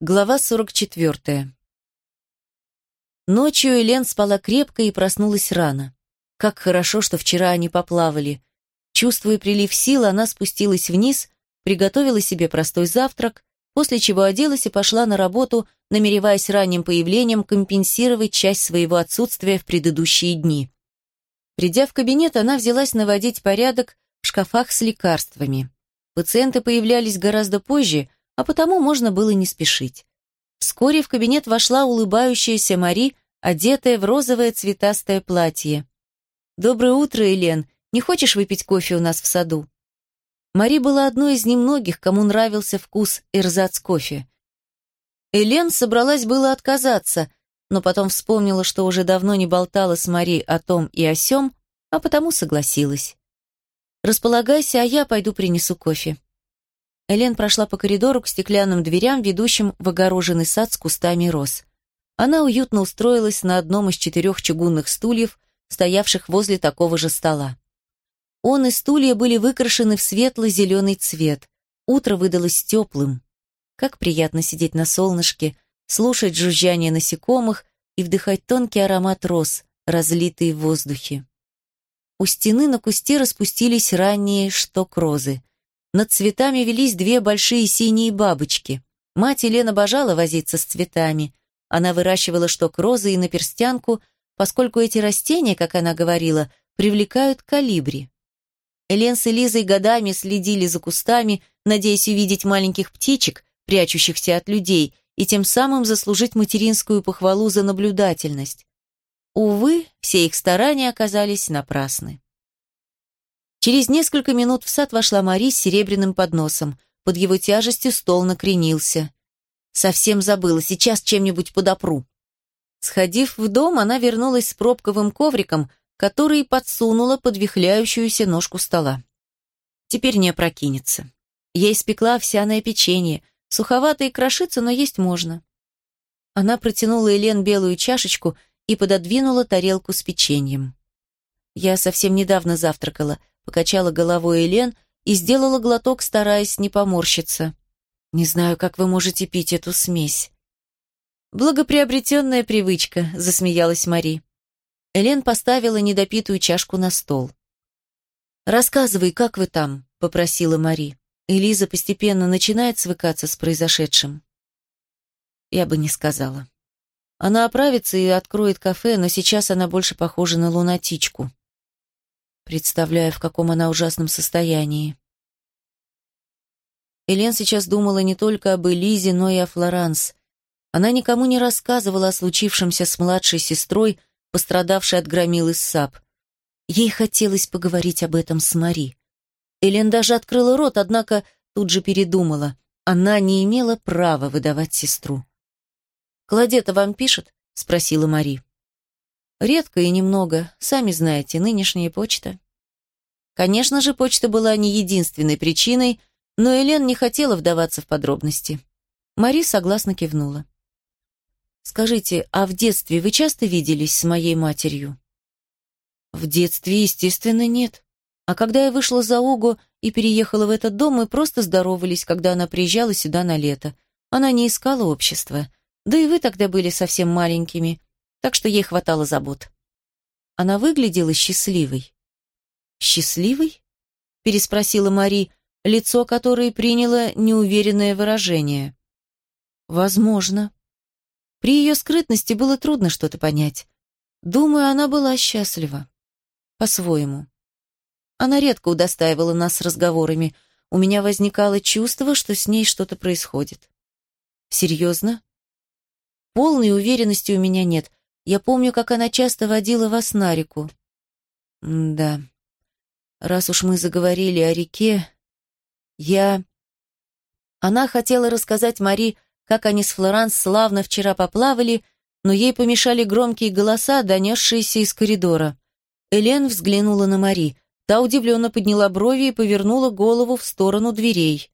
Глава 44. Ночью Элен спала крепко и проснулась рано. Как хорошо, что вчера они поплавали. Чувствуя прилив сил, она спустилась вниз, приготовила себе простой завтрак, после чего оделась и пошла на работу, намереваясь ранним появлением компенсировать часть своего отсутствия в предыдущие дни. Придя в кабинет, она взялась наводить порядок в шкафах с лекарствами. Пациенты появлялись гораздо позже, а потому можно было не спешить. Вскоре в кабинет вошла улыбающаяся Мари, одетая в розовое цветастое платье. «Доброе утро, Элен. Не хочешь выпить кофе у нас в саду?» Мари была одной из немногих, кому нравился вкус эрзац кофе. Элен собралась было отказаться, но потом вспомнила, что уже давно не болтала с Мари о том и о сём, а потому согласилась. «Располагайся, а я пойду принесу кофе». Элен прошла по коридору к стеклянным дверям, ведущим в огороженный сад с кустами роз. Она уютно устроилась на одном из четырех чугунных стульев, стоявших возле такого же стола. Он и стулья были выкрашены в светло-зеленый цвет. Утро выдалось теплым. Как приятно сидеть на солнышке, слушать жужжание насекомых и вдыхать тонкий аромат роз, разлитый в воздухе. У стены на кусте распустились ранние шток-розы. Над цветами велись две большие синие бабочки. Мать Елена обожала возиться с цветами. Она выращивала шток розы и наперстянку, поскольку эти растения, как она говорила, привлекают калибри. Элен с Элизой годами следили за кустами, надеясь увидеть маленьких птичек, прячущихся от людей, и тем самым заслужить материнскую похвалу за наблюдательность. Увы, все их старания оказались напрасны. Через несколько минут в сад вошла Мари с серебряным подносом. Под его тяжестью стол накренился. Совсем забыла, сейчас чем-нибудь подопру. Сходив в дом, она вернулась с пробковым ковриком, который подсунула под вихляющуюся ножку стола. Теперь не опрокинется. Я испекла овсяное печенье, суховато и крошится, но есть можно. Она протянула Елен белую чашечку и пододвинула тарелку с печеньем. Я совсем недавно завтракала, покачала головой Элен и сделала глоток, стараясь не поморщиться. «Не знаю, как вы можете пить эту смесь». «Благоприобретенная привычка», — засмеялась Мари. Элен поставила недопитую чашку на стол. «Рассказывай, как вы там?» — попросила Мари. Элиза постепенно начинает свыкаться с произошедшим. Я бы не сказала. Она оправится и откроет кафе, но сейчас она больше похожа на лунатичку. Представляю, в каком она ужасном состоянии. Элен сейчас думала не только об Элизе, но и о Флоранс. Она никому не рассказывала о случившемся с младшей сестрой, пострадавшей от громил из САП. Ей хотелось поговорить об этом с Мари. Элен даже открыла рот, однако тут же передумала. Она не имела права выдавать сестру. «Кладета вам пишет?» — спросила Мари. Редко и немного, сами знаете, нынешняя почта. Конечно же, почта была не единственной причиной, но Элен не хотела вдаваться в подробности. Мари согласно кивнула. «Скажите, а в детстве вы часто виделись с моей матерью?» «В детстве, естественно, нет. А когда я вышла за Ого и переехала в этот дом, мы просто здоровались, когда она приезжала сюда на лето. Она не искала общества. Да и вы тогда были совсем маленькими так что ей хватало забот. Она выглядела счастливой. «Счастливой?» — переспросила Мари, лицо которой приняло неуверенное выражение. «Возможно». При ее скрытности было трудно что-то понять. Думаю, она была счастлива. По-своему. Она редко удостаивала нас разговорами. У меня возникало чувство, что с ней что-то происходит. Серьезно? Полной уверенности у меня нет, я помню, как она часто водила вас на реку. да. Раз уж мы заговорили о реке, я... Она хотела рассказать Мари, как они с Флоранс славно вчера поплавали, но ей помешали громкие голоса, донесшиеся из коридора. Элен взглянула на Мари. Та удивленно подняла брови и повернула голову в сторону дверей.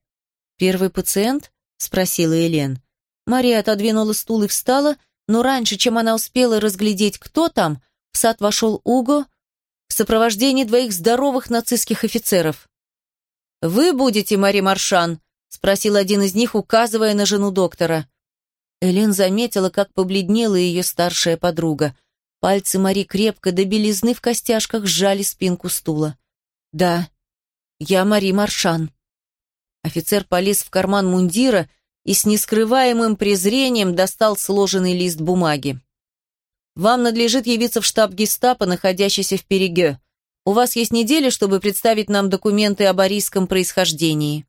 «Первый пациент?» — спросила Элен. Мария отодвинула стул и встала, но раньше, чем она успела разглядеть, кто там, в сад вошел Уго в сопровождении двоих здоровых нацистских офицеров. «Вы будете, Мари Маршан?» — спросил один из них, указывая на жену доктора. Элен заметила, как побледнела ее старшая подруга. Пальцы Мари крепко до белизны в костяшках сжали спинку стула. «Да, я Мари Маршан». Офицер полез в карман мундира и с нескрываемым презрением достал сложенный лист бумаги. «Вам надлежит явиться в штаб гестапо, находящийся в Переге. У вас есть неделя, чтобы представить нам документы об арийском происхождении».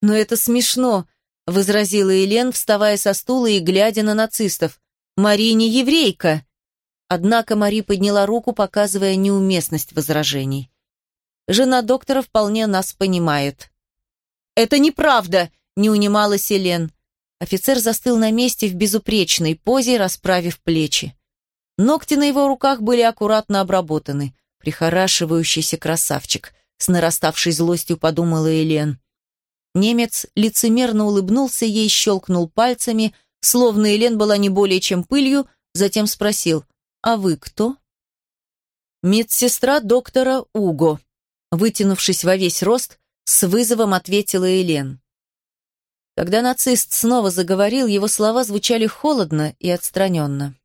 «Но это смешно», — возразила Елен, вставая со стула и глядя на нацистов. «Мари не еврейка». Однако Мари подняла руку, показывая неуместность возражений. «Жена доктора вполне нас понимает». «Это неправда!» — не унималась Елен. Офицер застыл на месте в безупречной позе, расправив плечи. Ногти на его руках были аккуратно обработаны. Прихорашивающийся красавчик. С нараставшей злостью подумала Елен. Немец лицемерно улыбнулся ей, щелкнул пальцами, словно Елен была не более чем пылью, затем спросил «А вы кто?» «Медсестра доктора Уго», вытянувшись во весь рост, с вызовом ответила Елен. Когда нацист снова заговорил, его слова звучали холодно и отстраненно.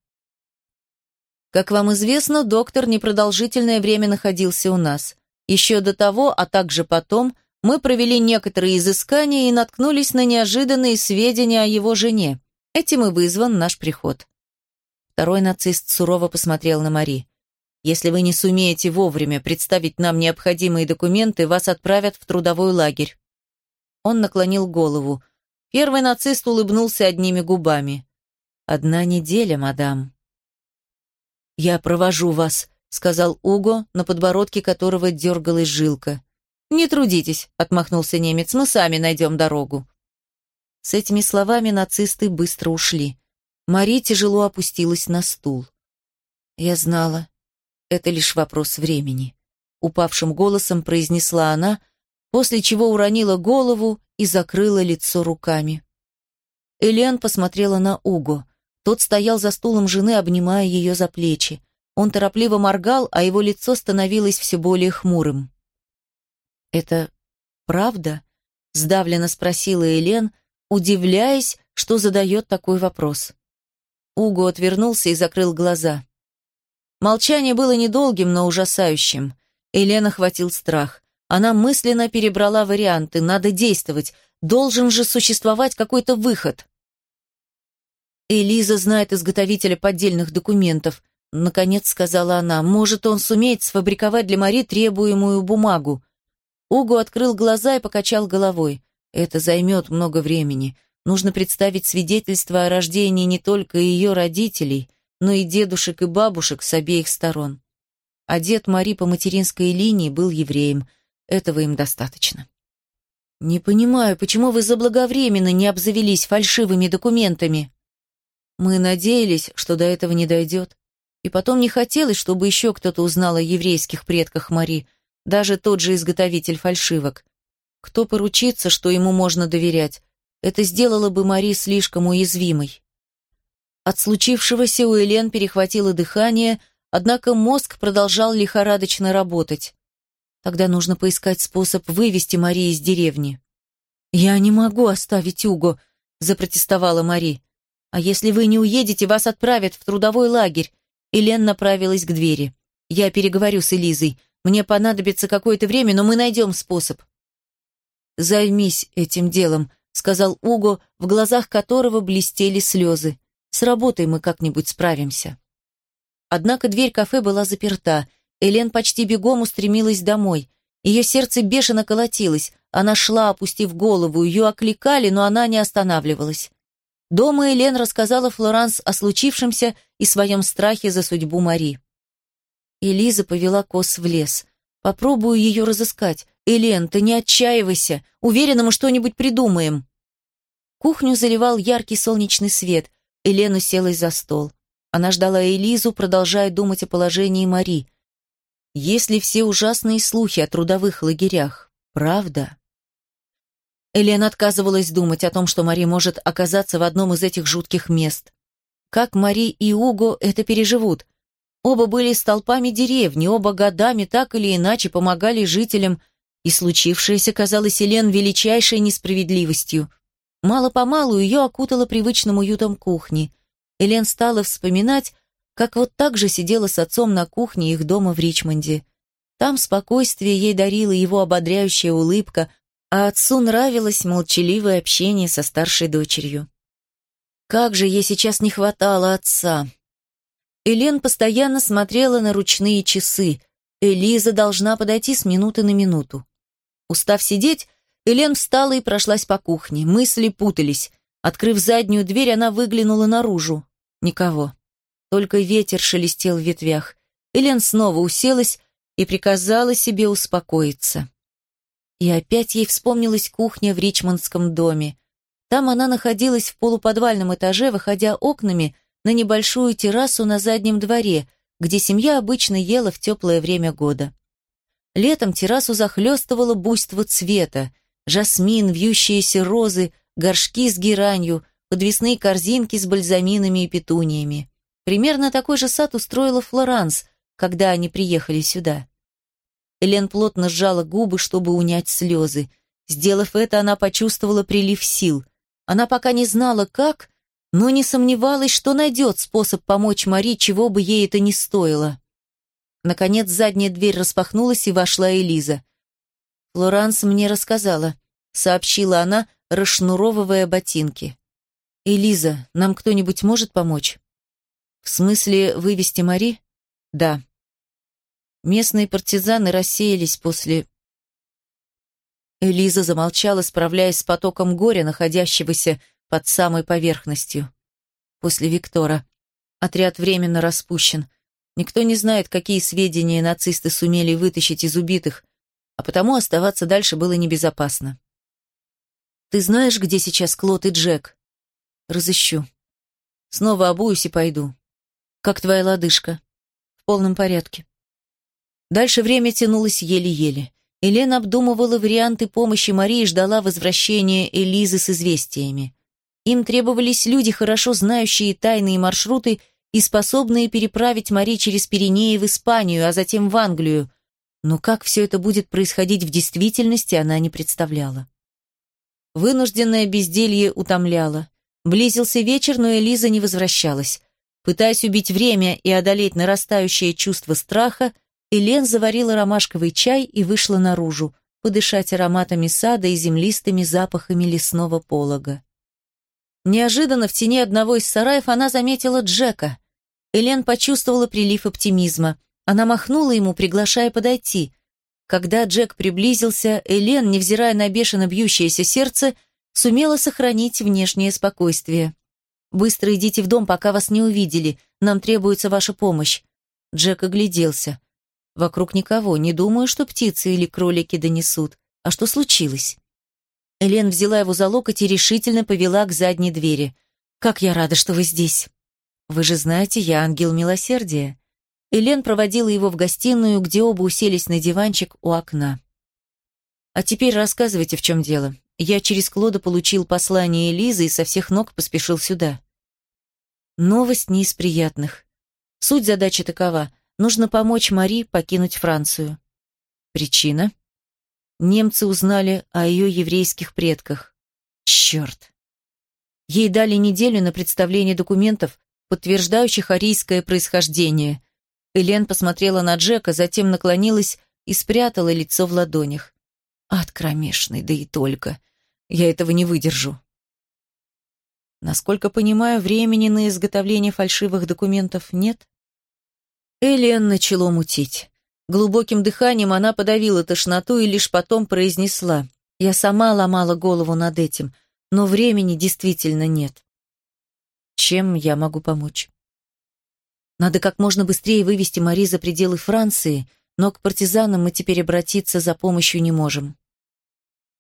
Как вам известно, доктор непродолжительное время находился у нас. Еще до того, а также потом, мы провели некоторые изыскания и наткнулись на неожиданные сведения о его жене. Этим и вызван наш приход. Второй нацист сурово посмотрел на Мари. «Если вы не сумеете вовремя представить нам необходимые документы, вас отправят в трудовой лагерь». Он наклонил голову. Первый нацист улыбнулся одними губами. «Одна неделя, мадам». «Я провожу вас», — сказал Уго, на подбородке которого дергалась жилка. «Не трудитесь», — отмахнулся немец, — «мы сами найдем дорогу». С этими словами нацисты быстро ушли. Мари тяжело опустилась на стул. «Я знала. Это лишь вопрос времени», — упавшим голосом произнесла она, после чего уронила голову и закрыла лицо руками. Элен посмотрела на Уго. Тот стоял за стулом жены, обнимая ее за плечи. Он торопливо моргал, а его лицо становилось все более хмурым. «Это правда?» — сдавленно спросила Элен, удивляясь, что задает такой вопрос. Уго отвернулся и закрыл глаза. Молчание было недолгим, но ужасающим. Елена хватил страх. Она мысленно перебрала варианты. Надо действовать. Должен же существовать какой-то выход. Элиза знает изготовителя поддельных документов. Наконец сказала она. Может, он сумеет сфабриковать для Мари требуемую бумагу. Уго открыл глаза и покачал головой. Это займет много времени. Нужно представить свидетельство о рождении не только ее родителей, но и дедушек и бабушек с обеих сторон. А дед Мари по материнской линии был евреем. Этого им достаточно. «Не понимаю, почему вы заблаговременно не обзавелись фальшивыми документами?» «Мы надеялись, что до этого не дойдет. И потом не хотелось, чтобы еще кто-то узнал о еврейских предках Мари, даже тот же изготовитель фальшивок. Кто поручится, что ему можно доверять? Это сделало бы Мари слишком уязвимой. От случившегося у Элен перехватило дыхание, однако мозг продолжал лихорадочно работать. Тогда нужно поискать способ вывести Мари из деревни. «Я не могу оставить Уго», — запротестовала Мари. «А если вы не уедете, вас отправят в трудовой лагерь». Элен направилась к двери. «Я переговорю с Элизой. Мне понадобится какое-то время, но мы найдем способ». «Займись этим делом», — сказал Уго, в глазах которого блестели слезы. «С работой мы как-нибудь справимся». Однако дверь кафе была заперта. Элен почти бегом устремилась домой. Ее сердце бешено колотилось. Она шла, опустив голову. Ее окликали, но она не останавливалась. Дома Элен рассказала Флоранс о случившемся и своем страхе за судьбу Мари. Элиза повела Кос в лес. «Попробую ее разыскать. Элен, ты не отчаивайся. Уверена, мы что-нибудь придумаем». Кухню заливал яркий солнечный свет. Элен уселась за стол. Она ждала Элизу, продолжая думать о положении Мари. Если все ужасные слухи о трудовых лагерях правда? Элен отказывалась думать о том, что Мари может оказаться в одном из этих жутких мест. Как Мари и Уго это переживут? Оба были столпами деревни, оба годами так или иначе помогали жителям, и случившееся казалось Елен величайшей несправедливостью. Мало-помалу ее окутало привычным уютом кухни. Элен стала вспоминать, как вот так же сидела с отцом на кухне их дома в Ричмонде. Там спокойствие ей дарила его ободряющая улыбка, а отцу нравилось молчаливое общение со старшей дочерью. Как же ей сейчас не хватало отца. Элен постоянно смотрела на ручные часы. Элиза должна подойти с минуты на минуту. Устав сидеть, Элен встала и прошлась по кухне. Мысли путались. Открыв заднюю дверь, она выглянула наружу. Никого. Только ветер шелестел в ветвях. Элен снова уселась и приказала себе успокоиться. И опять ей вспомнилась кухня в Ричмондском доме. Там она находилась в полуподвальном этаже, выходя окнами на небольшую террасу на заднем дворе, где семья обычно ела в теплое время года. Летом террасу захлестывало буйство цвета, жасмин, вьющиеся розы, горшки с геранью, подвесные корзинки с бальзаминами и петуниями. Примерно такой же сад устроила Флоранс, когда они приехали сюда. Элен плотно сжала губы, чтобы унять слезы. Сделав это, она почувствовала прилив сил. Она пока не знала, как, но не сомневалась, что найдет способ помочь Мари, чего бы ей это ни стоило. Наконец задняя дверь распахнулась, и вошла Элиза. Флоранс мне рассказала, сообщила она, расшнуровывая ботинки. Элиза, нам кто-нибудь может помочь? В смысле вывести Мари? Да. Местные партизаны рассеялись после... Элиза замолчала, справляясь с потоком горя, находящегося под самой поверхностью. После Виктора. Отряд временно распущен. Никто не знает, какие сведения нацисты сумели вытащить из убитых, а потому оставаться дальше было небезопасно. «Ты знаешь, где сейчас Клод и Джек?» «Разыщу. Снова обуюсь и пойду. Как твоя лодыжка?» «В полном порядке». Дальше время тянулось еле-еле. Елена обдумывала варианты помощи Марии и ждала возвращения Элизы с известиями. Им требовались люди, хорошо знающие тайные маршруты и способные переправить Мари через Пиренеи в Испанию, а затем в Англию, но как все это будет происходить в действительности, она не представляла. Вынужденное безделье утомляло. Близился вечер, но Элиза не возвращалась. Пытаясь убить время и одолеть нарастающее чувство страха, Элен заварила ромашковый чай и вышла наружу, подышать ароматами сада и землистыми запахами лесного полога. Неожиданно в тени одного из сараев она заметила Джека. Элен почувствовала прилив оптимизма. Она махнула ему, приглашая подойти. Когда Джек приблизился, Элен, невзирая на бешено бьющееся сердце, сумела сохранить внешнее спокойствие. «Быстро идите в дом, пока вас не увидели. Нам требуется ваша помощь». Джек огляделся. Вокруг никого, не думаю, что птицы или кролики донесут. А что случилось? Элен взяла его за локоть и решительно повела к задней двери. «Как я рада, что вы здесь!» «Вы же знаете, я ангел милосердия. Элен проводила его в гостиную, где оба уселись на диванчик у окна. «А теперь рассказывайте, в чем дело. Я через Клода получил послание Элизы и со всех ног поспешил сюда». Новость не из приятных. Суть задачи такова. Нужно помочь Мари покинуть Францию. Причина? Немцы узнали о ее еврейских предках. Черт. Ей дали неделю на представление документов, подтверждающих арийское происхождение. Элен посмотрела на Джека, затем наклонилась и спрятала лицо в ладонях. Ад кромешный, да и только. Я этого не выдержу. Насколько понимаю, времени на изготовление фальшивых документов нет? Элен начало мутить. Глубоким дыханием она подавила тошноту и лишь потом произнесла. Я сама ломала голову над этим, но времени действительно нет. Чем я могу помочь? Надо как можно быстрее вывести Мари за пределы Франции, но к партизанам мы теперь обратиться за помощью не можем.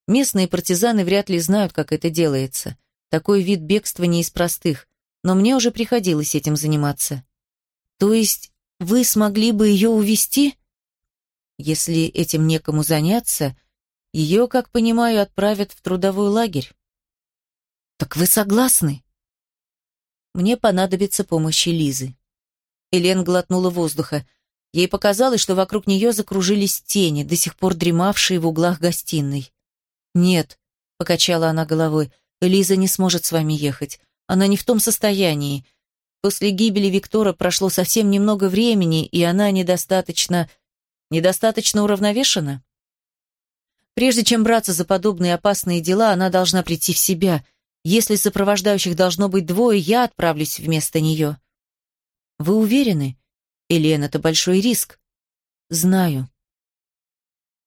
Местные партизаны вряд ли знают, как это делается. Такой вид бегства не из простых, но мне уже приходилось этим заниматься. То есть вы смогли бы ее увести? Если этим некому заняться, ее, как понимаю, отправят в трудовой лагерь. Так вы согласны? Мне понадобится помощь Лизы. Элен глотнула воздуха. Ей показалось, что вокруг нее закружились тени, до сих пор дремавшие в углах гостиной. «Нет», — покачала она головой, — Лиза не сможет с вами ехать. Она не в том состоянии. После гибели Виктора прошло совсем немного времени, и она недостаточно... недостаточно уравновешена. Прежде чем браться за подобные опасные дела, она должна прийти в себя. Если сопровождающих должно быть двое, я отправлюсь вместо нее. Вы уверены? Элен, это большой риск. Знаю.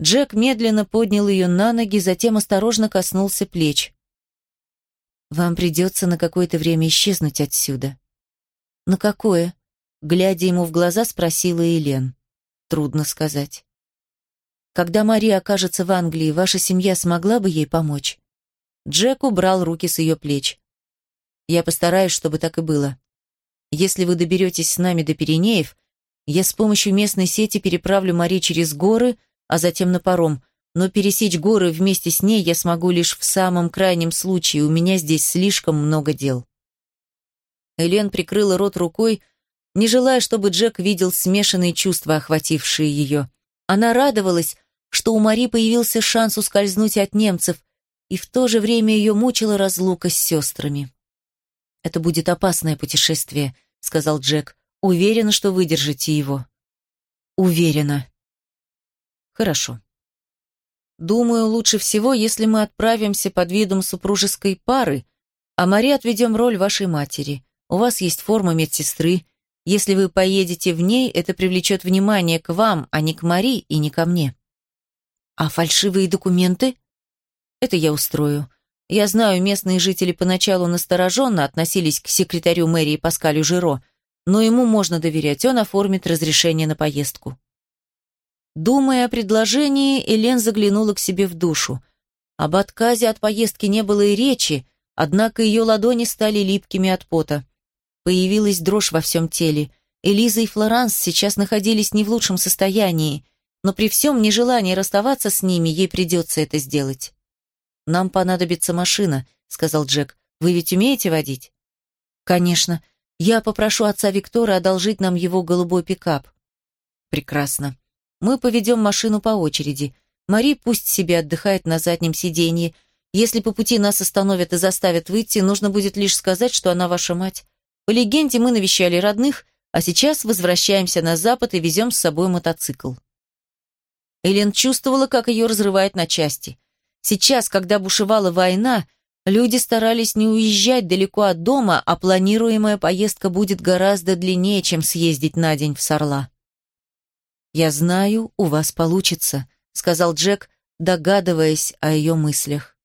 Джек медленно поднял ее на ноги, затем осторожно коснулся плеч. «Вам придется на какое-то время исчезнуть отсюда». «На какое?» Глядя ему в глаза, спросила Елен. «Трудно сказать». «Когда Мария окажется в Англии, ваша семья смогла бы ей помочь?» Джек убрал руки с ее плеч. «Я постараюсь, чтобы так и было. Если вы доберетесь с нами до Пиренеев, я с помощью местной сети переправлю Мари через горы, а затем на паром, но пересечь горы вместе с ней я смогу лишь в самом крайнем случае, у меня здесь слишком много дел. Элен прикрыла рот рукой, не желая, чтобы Джек видел смешанные чувства, охватившие ее. Она радовалась, что у Мари появился шанс ускользнуть от немцев, и в то же время ее мучила разлука с сестрами. «Это будет опасное путешествие», — сказал Джек. «Уверена, что выдержите его». «Уверена», Хорошо. Думаю, лучше всего, если мы отправимся под видом супружеской пары, а Мари отведем роль вашей матери. У вас есть форма медсестры. Если вы поедете в ней, это привлечет внимание к вам, а не к Мари и не ко мне. А фальшивые документы? Это я устрою. Я знаю, местные жители поначалу настороженно относились к секретарю мэрии Паскалю Жиро, но ему можно доверять, он оформит разрешение на поездку. Думая о предложении, Элен заглянула к себе в душу. Об отказе от поездки не было и речи, однако ее ладони стали липкими от пота. Появилась дрожь во всем теле. Элиза и Флоранс сейчас находились не в лучшем состоянии, но при всем нежелании расставаться с ними ей придется это сделать. «Нам понадобится машина», — сказал Джек. «Вы ведь умеете водить?» «Конечно. Я попрошу отца Виктора одолжить нам его голубой пикап». «Прекрасно. Мы поведем машину по очереди. Мари пусть себе отдыхает на заднем сиденье. Если по пути нас остановят и заставят выйти, нужно будет лишь сказать, что она ваша мать. По легенде, мы навещали родных, а сейчас возвращаемся на запад и везем с собой мотоцикл. Элен чувствовала, как ее разрывает на части. Сейчас, когда бушевала война, люди старались не уезжать далеко от дома, а планируемая поездка будет гораздо длиннее, чем съездить на день в Сарла. «Я знаю, у вас получится», — сказал Джек, догадываясь о ее мыслях.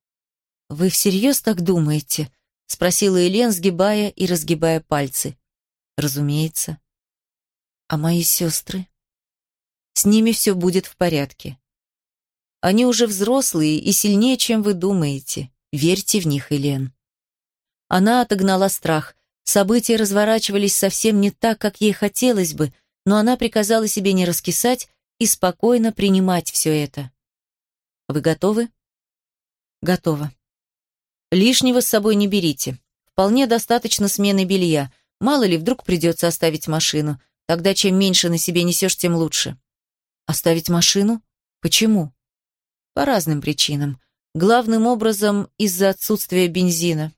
«Вы всерьез так думаете?» — спросила Элен, сгибая и разгибая пальцы. «Разумеется». «А мои сестры?» «С ними все будет в порядке. Они уже взрослые и сильнее, чем вы думаете. Верьте в них, Элен». Она отогнала страх. События разворачивались совсем не так, как ей хотелось бы, но она приказала себе не раскисать и спокойно принимать все это. Вы готовы? Готово. Лишнего с собой не берите. Вполне достаточно смены белья. Мало ли, вдруг придется оставить машину. Тогда чем меньше на себе несешь, тем лучше. Оставить машину? Почему? По разным причинам. Главным образом из-за отсутствия бензина.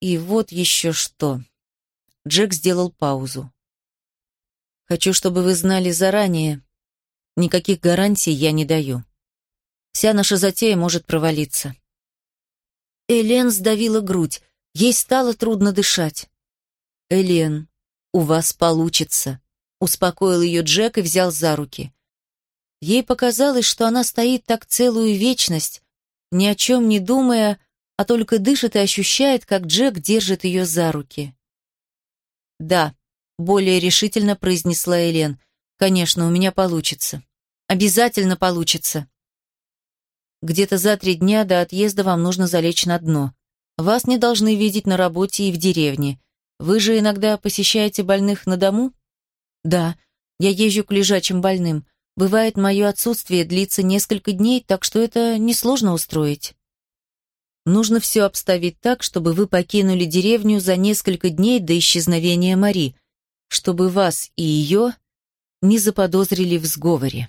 И вот еще что. Джек сделал паузу. Хочу, чтобы вы знали заранее. Никаких гарантий я не даю. Вся наша затея может провалиться. Элен сдавила грудь. Ей стало трудно дышать. Элен, у вас получится. Успокоил ее Джек и взял за руки. Ей показалось, что она стоит так целую вечность, ни о чем не думая, а только дышит и ощущает, как Джек держит ее за руки. Да, более решительно произнесла Элен. Конечно, у меня получится. Обязательно получится. Где-то за три дня до отъезда вам нужно залечь на дно. Вас не должны видеть на работе и в деревне. Вы же иногда посещаете больных на дому? Да, я езжу к лежачим больным. Бывает, мое отсутствие длится несколько дней, так что это несложно устроить. Нужно все обставить так, чтобы вы покинули деревню за несколько дней до исчезновения Мари, чтобы вас и ее не заподозрили в сговоре.